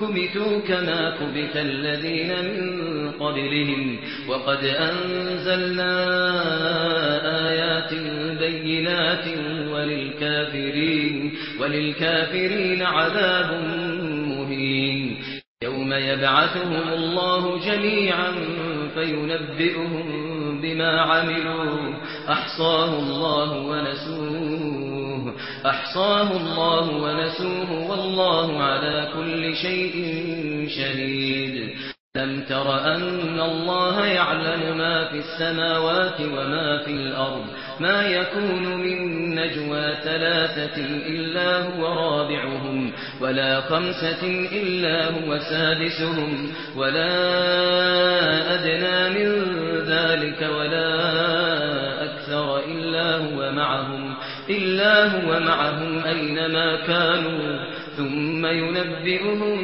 كبتوا كما كبت الذين من قبلهم وقد أنزلنا آيات بينات وللكافرين, وللكافرين عذاب مهين. يوم يبعثهم الله جميعا فينبئهم بما عملوا. أحصاه الله ونسوه. أحصاه الله ونسوه والله على كل شيء شهيد. لم تر أن الله يعلم ما في السماوات وما في الأرض؟ ما يكون من نجوى ثلاثة إلا هو رابعهم ولا خمسة إلا هو سادسهم ولا أدنى من ذلك ولا أكثر إلا هو معهم. إلا هو معهم أينما كانوا ثم ينبئهم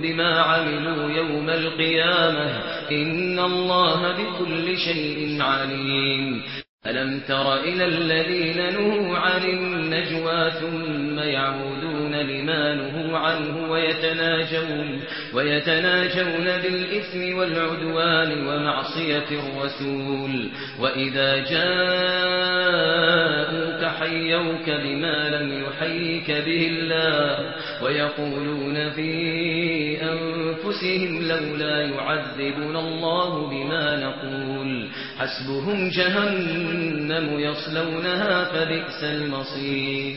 بما عملوا يوم القيامة. إن الله بكل شيء عليم. ألم تر إلى الذين نوعا النجوى ثم يعودون لما نهوا عنه ويتناجون, ويتناجون بالإثم والعدوان ومعصية الرسول وإذا جاءوك حيوك بما لم يحيك به الله ويقولون في أنفسهم لولا يعذبنا الله بما نقول حسبهم جهنم يصلونها فبئس المصير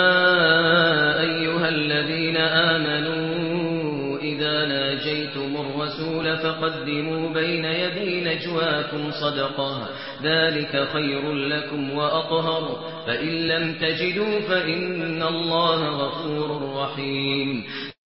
وقدموا بين يدي نجواكم صدقا ذلك خير لكم وأطهر فإن لم تجدوا فإن الله غفور رحيم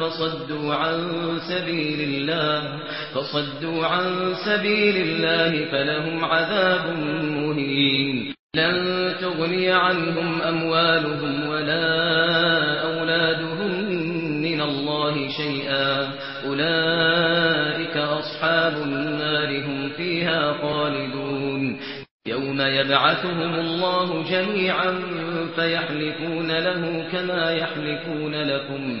فصدوا عن سبيل الله فصدوا عن سبيل الله فلهم عذاب مهين. لن تغني عنهم أموالهم ولا أولادهم من الله شيئا. أولئك أصحاب النار هم فيها خالدون. يوم يبعثهم الله جميعا فيحلفون له كما يحلفون لكم.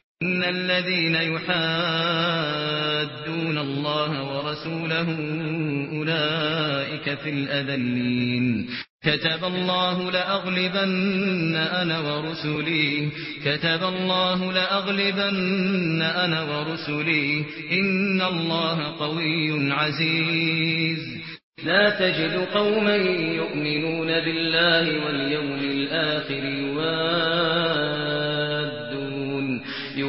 ان الذين يحادون الله ورسوله اولئك في الاذلين كتب الله لاغلبن أنا ورسلي كتب الله لاغلبن أنا ورسلي ان الله قوي عزيز لا تجد قوما يؤمنون بالله واليوم الآخر يوان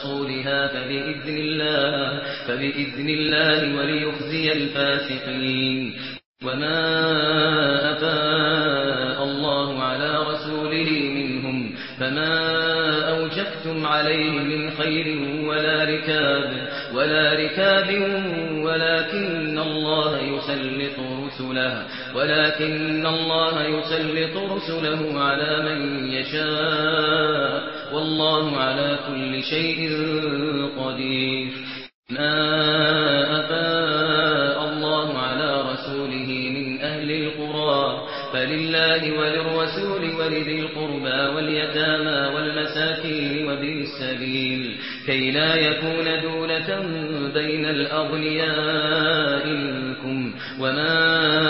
رسولها فبإذن الله, فبإذن الله وليخزي الفاسقين. وما أفاء الله على رسوله منهم فما أوجبتم عليه من خير ولا ركاب ولا ركاب ولكن الله يسلط رسله ولكن الله يسلط رسله على من يشاء. والله على كل شيء قدير. ما أفاء الله على رسوله من أهل القرى فلله وللرسول ولذي القربى واليتامى والمساكين وذي السبيل. كي لا يكون دولة بين الأغنياء منكم وما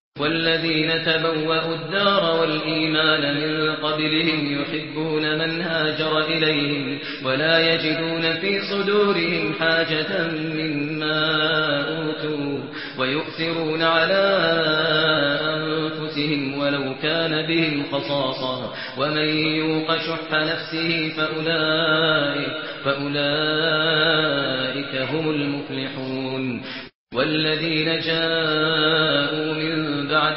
والذين تبوأوا الدار والإيمان من قبلهم يحبون من هاجر إليهم ولا يجدون في صدورهم حاجة مما أوتوا ويؤثرون على أنفسهم ولو كان بهم خصاصا ومن يوق شح نفسه فأولئك, فأولئك هم المفلحون والذين جاءوا من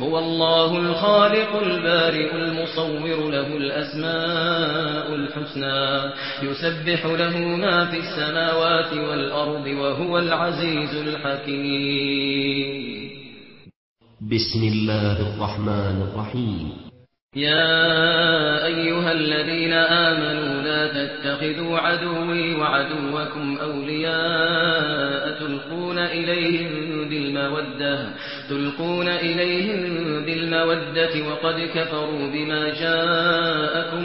هو الله الخالق البارئ المصور له الأسماء الحسنى يسبح له ما في السماوات والأرض وهو العزيز الحكيم. بسم الله الرحمن الرحيم. يا أيها الذين آمنوا لا تتخذوا عدوي وعدوكم أولياء تلقون إليهم بالمودة تلقون إليهم بالمودة وقد كفروا بما جاءكم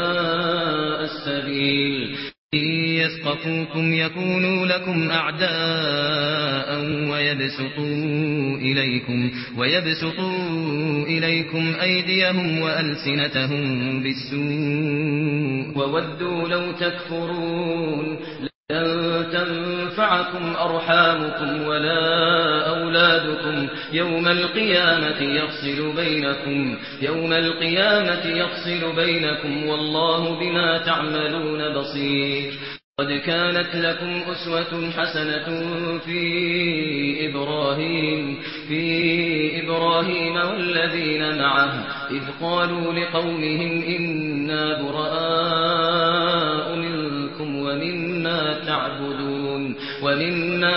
سَاءَ السَّبِيلُ. يَسْقَطُوكُمْ يَكُونُوا لَكُمْ أَعْدَاءً وَيَبْسُطُوا إِلَيْكُمْ وَيَبْسُطُوا إِلَيْكُمْ أَيْدِيَهُمْ وَأَلْسِنَتَهُم بِالسُّوءِ. وَوَدُّوا لَوْ تَكْفُرُونَ. لَن تنفعكم أرحامكم ولا أولادكم يوم القيامة يفصل بينكم يوم القيامة يفصل بينكم والله بما تعملون بصير قد كانت لكم أسوة حسنة في إبراهيم في إبراهيم والذين معه إذ قالوا لقومهم إنا برآء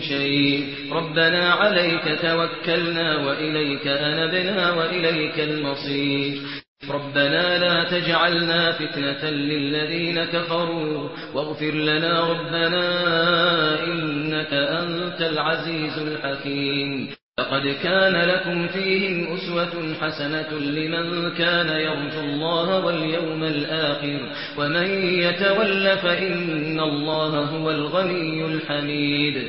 شيء. ربنا عليك توكلنا وإليك أنبنا وإليك المصير. ربنا لا تجعلنا فتنة للذين كفروا. واغفر لنا ربنا إنك أنت العزيز الحكيم. لقد كان لكم فيهم أسوة حسنة لمن كان يرجو الله واليوم الآخر. ومن يتول فإن الله هو الغني الحميد.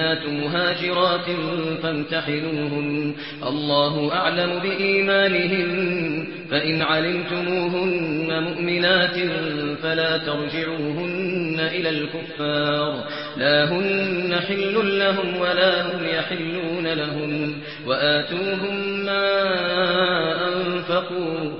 المؤمنات مهاجرات فامتحنوهن الله أعلم بإيمانهن فإن علمتموهن مؤمنات فلا ترجعوهن إلى الكفار لا هن حل لهم ولا هم يحلون لهم وآتوهن ما أنفقوه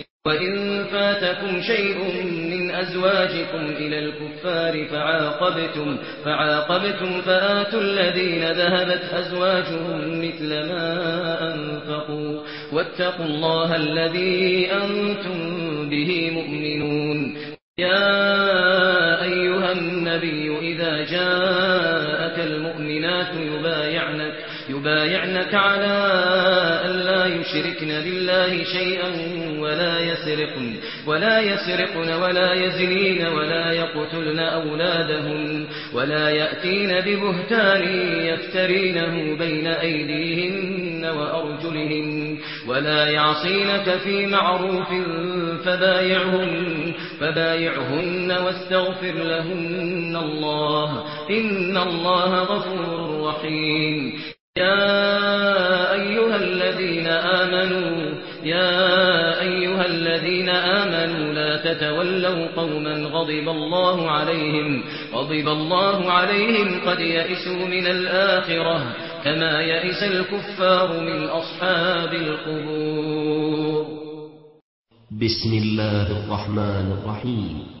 وَإِن فَاتَكُمْ شَيْءٌ مِنْ أَزْوَاجِكُمْ إِلَى الْكُفَّارِ فَعَاقَبْتُمْ فَعَاقَبْتُمْ فَآتُوا الَّذِينَ ذَهَبَتْ أَزْوَاجُهُمْ مِثْلَ مَا أَنْفَقُوا وَاتَّقُوا اللَّهَ الَّذِي أَنْتُمْ بِهِ مُؤْمِنُونَ يَا أَيُّهَا النَّبِيُّ إِذَا جَاءَكَ الْمُؤْمِنَاتُ يُبَايِعْنَكَ يُبَايِعْنَكَ عَلَى ولا يشركن بالله شيئا ولا يسرقن ولا يسرقن ولا يزنين ولا يقتلن أولادهم ولا يأتين ببهتان يفترينه بين أيديهن وأرجلهن ولا يعصينك في معروف فبايعهن, فبايعهن واستغفر لهن الله إن الله غفور رحيم يا أيها الذين آمنوا يا أيها الذين آمنوا لا تتولوا قوما غضب الله عليهم غضب الله عليهم قد يئسوا من الآخرة كما يئس الكفار من أصحاب القبور. بسم الله الرحمن الرحيم.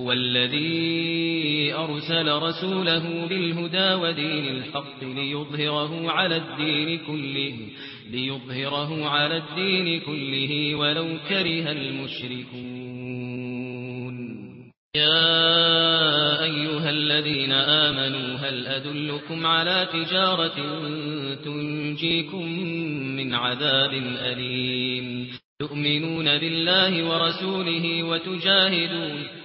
هو الذي أرسل رسوله بالهدى ودين الحق ليظهره على الدين كله ليظهره على الدين كله ولو كره المشركون. يا أيها الذين آمنوا هل أدلكم على تجارة تنجيكم من عذاب أليم؟ تؤمنون بالله ورسوله وتجاهدون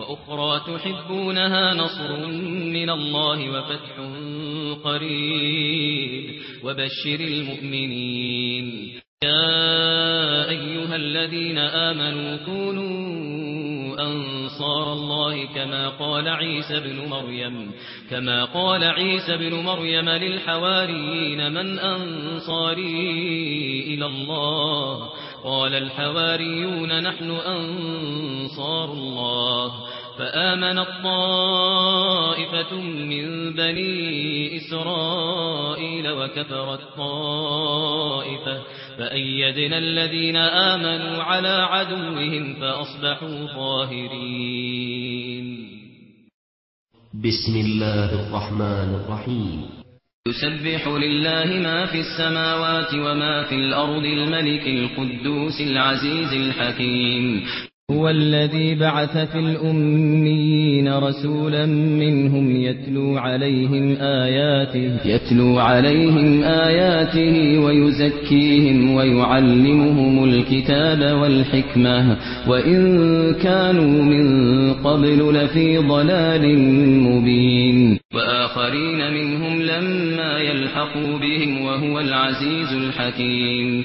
وأخرى تحبونها نصر من الله وفتح قريب وبشر المؤمنين. يا أيها الذين آمنوا كونوا أنصار الله كما قال عيسى ابن مريم كما قال عيسى ابن مريم للحواريين من أنصاري إلى الله؟ قال الحواريون نحن أنصار الله. فآمن الطائفة من بني إسرائيل وكفر الطائفة فأيدنا الذين آمنوا على عدوهم فأصبحوا ظاهرين. بسم الله الرحمن الرحيم. يسبح لله ما في السماوات وما في الأرض الملك القدوس العزيز الحكيم. هو الذي بعث في الأميين رسولا منهم يتلو عليهم آياته يتلو عليهم آياته ويزكيهم ويعلمهم الكتاب والحكمة. وإن كانوا من قبل لفي ضلال مبين. وآخرين منهم لما يلحقوا بهم وهو العزيز الحكيم.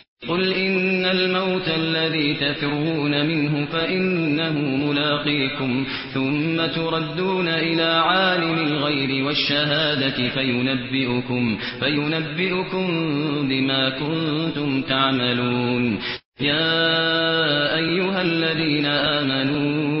قل إن الموت الذي تفرون منه فإنه ملاقيكم ثم تردون إلى عالم الغير والشهادة فينبئكم, فينبئكم بما كنتم تعملون يا أيها الذين آمنون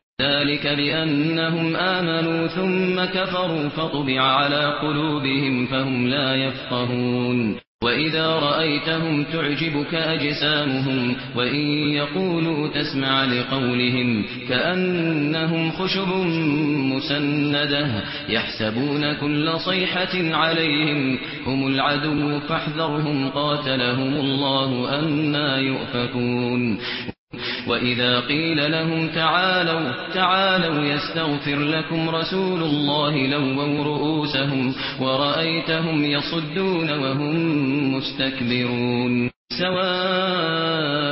ذلك بأنهم آمنوا ثم كفروا فطبع على قلوبهم فهم لا يفقهون. وإذا رأيتهم تعجبك أجسامهم وإن يقولوا تسمع لقولهم كأنهم خشب مسندة يحسبون كل صيحة عليهم هم العدو فاحذرهم قاتلهم الله أنا يؤفكون. وإذا قيل لهم تعالوا تعالوا يستغفر لكم رسول الله لووا رؤوسهم ورأيتهم يصدون وهم مستكبرون سواء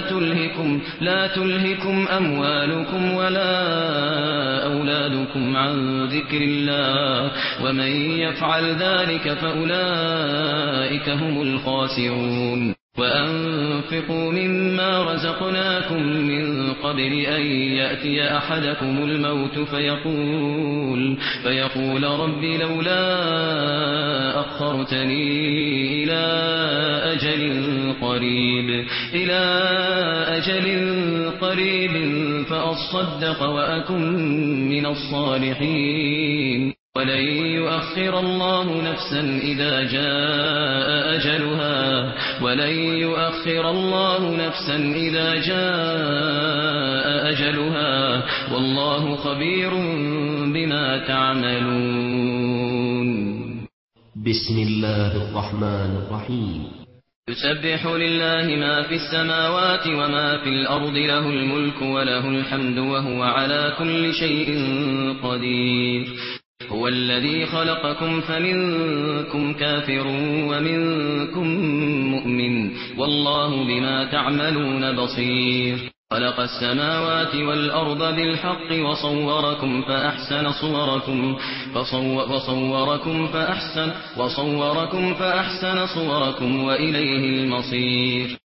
تلهكم لا تلهكم اموالكم ولا اولادكم عن ذكر الله ومن يفعل ذلك فاولئك هم الخاسرون. وأن تنفقوا مما رزقناكم من قبل أن يأتي أحدكم الموت فيقول, فيقول رب لولا أخرتني إلى أجل قريب إلى أجل قريب فأصدق وأكن من الصالحين ولن يؤخر الله نفسا إذا جاء أجلها ولن يؤخر الله نفسا إذا جاء أجلها والله خبير بما تعملون. بسم الله الرحمن الرحيم. يسبح لله ما في السماوات وما في الأرض له الملك وله الحمد وهو على كل شيء قدير. هو الذي خلقكم فمنكم كافر ومنكم مؤمن والله بما تعملون بصير. خلق السماوات والأرض بالحق وصوركم فأحسن صوركم فصور وصوركم فأحسن وصوركم فأحسن صوركم وإليه المصير.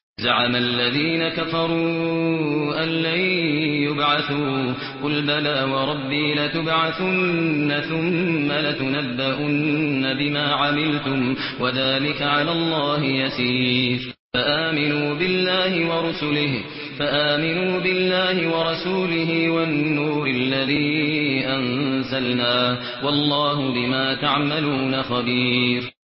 زعم الذين كفروا أن لن يبعثوا. قل بلى وربي لتبعثن ثم لتنبؤن بما عملتم وذلك على الله يسير. فآمنوا بالله ورسله فآمنوا بالله ورسوله والنور الذي أنزلنا والله بما تعملون خبير.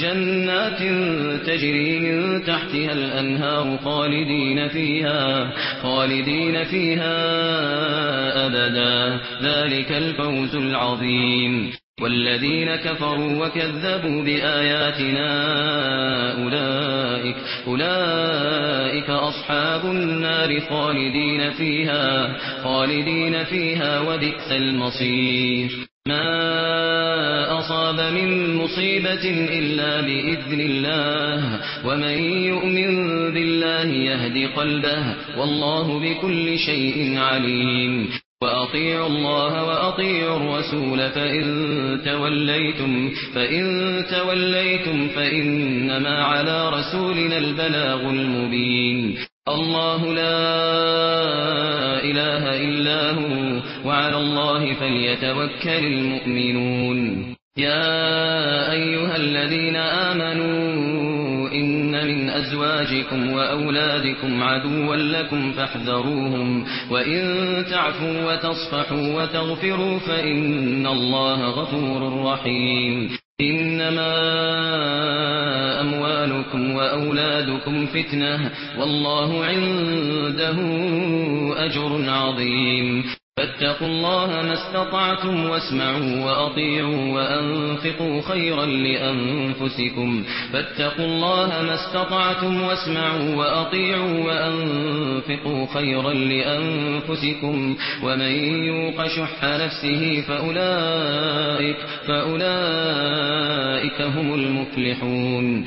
جنات تجري من تحتها الأنهار خالدين فيها خالدين فيها أبدا. ذلك الفوز العظيم. والذين كفروا وكذبوا بآياتنا أولئك, أولئك أصحاب النار خالدين فيها, خالدين فيها وبئس المصير. ما أصاب من مصيبة إلا بإذن الله ومن يؤمن بالله يهدي قلبه والله بكل شيء عليم وأطيعوا الله وأطيعوا الرسول فإن توليتم, فإن توليتم فإنما على رسولنا البلاغ المبين الله لا إله إلا هو وعلى الله فليتوكل المؤمنون. يا أيها الذين آمنوا إن من أزواجكم وأولادكم عدوا لكم فاحذروهم وإن تعفوا وتصفحوا وتغفروا فإن الله غفور رحيم. إنما أموالكم وأولادكم فتنة والله عنده أجر عظيم. فاتقوا الله ما استطعتم واسمعوا وأطيعوا وأنفقوا خيرا لأنفسكم. فاتقوا الله ما استطعتم واسمعوا وأطيعوا وأنفقوا خيرا لأنفسكم. ومن يوق شح نفسه فأولئك, فأولئك هم المفلحون.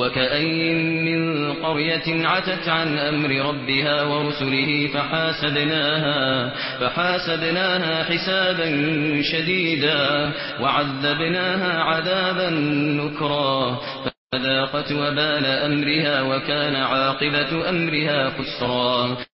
وكاين من قريه عتت عن أمر ربها ورسله فحاسبناها فحاسبناها حسابا شديدا وعذبناها عذابا نكرا فذاقت وبال امرها وكان عاقبه امرها خسرا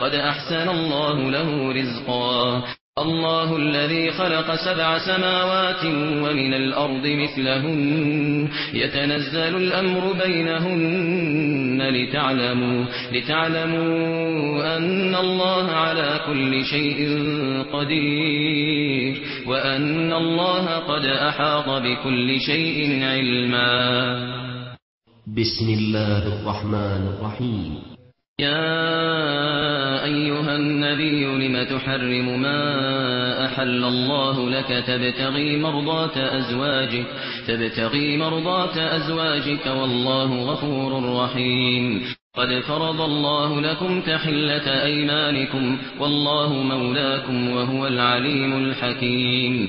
قد أحسن الله له رزقا. الله الذي خلق سبع سماوات ومن الأرض مثلهن. يتنزل الأمر بينهن لتعلموا, لتعلموا أن الله على كل شيء قدير. وأن الله قد أحاط بكل شيء علما. بسم الله الرحمن الرحيم. يا أيها النبي لم تحرم ما أحل الله لك تبتغي مرضات أزواجك تبتغي مرضات أزواجك والله غفور رحيم. قد فرض الله لكم تحلة أيمانكم والله مولاكم وهو العليم الحكيم.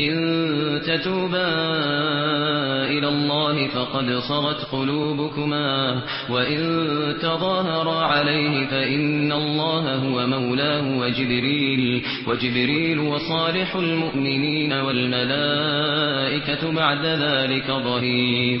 إن تتوبا إلى الله فقد صغت قلوبكما وإن تظاهر عليه فإن الله هو مولاه وجبريل, وجبريل وصالح المؤمنين والملائكة بعد ذلك ظهير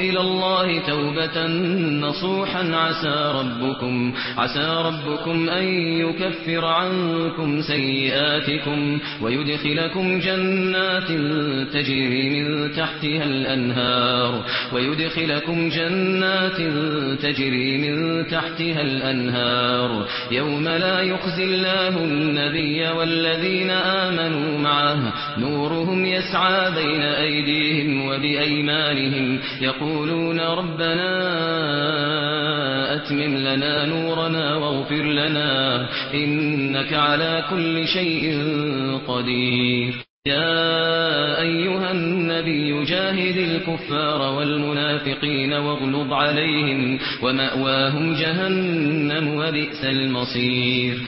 إلى الله توبة نصوحا. عسى ربكم عسى ربكم أن يكفر عنكم سيئاتكم ويدخلكم جنات تجري من تحتها الأنهار ويدخلكم جنات تجري من تحتها الأنهار. يوم لا يخزي الله النبي والذين آمنوا معه نورهم يسعى بين أيديهم وبأيمانهم يقول يقولون ربنا أتمم لنا نورنا واغفر لنا إنك على كل شيء قدير. يا أيها النبي جاهد الكفار والمنافقين واغلب عليهم ومأواهم جهنم وبئس المصير.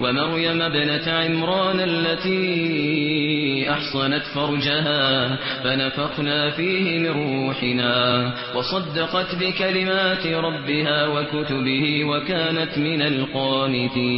ومريم ابنة عمران التي أحصنت فرجها فنفقنا فيه من روحنا وصدقت بكلمات ربها وكتبه وكانت من القانتين.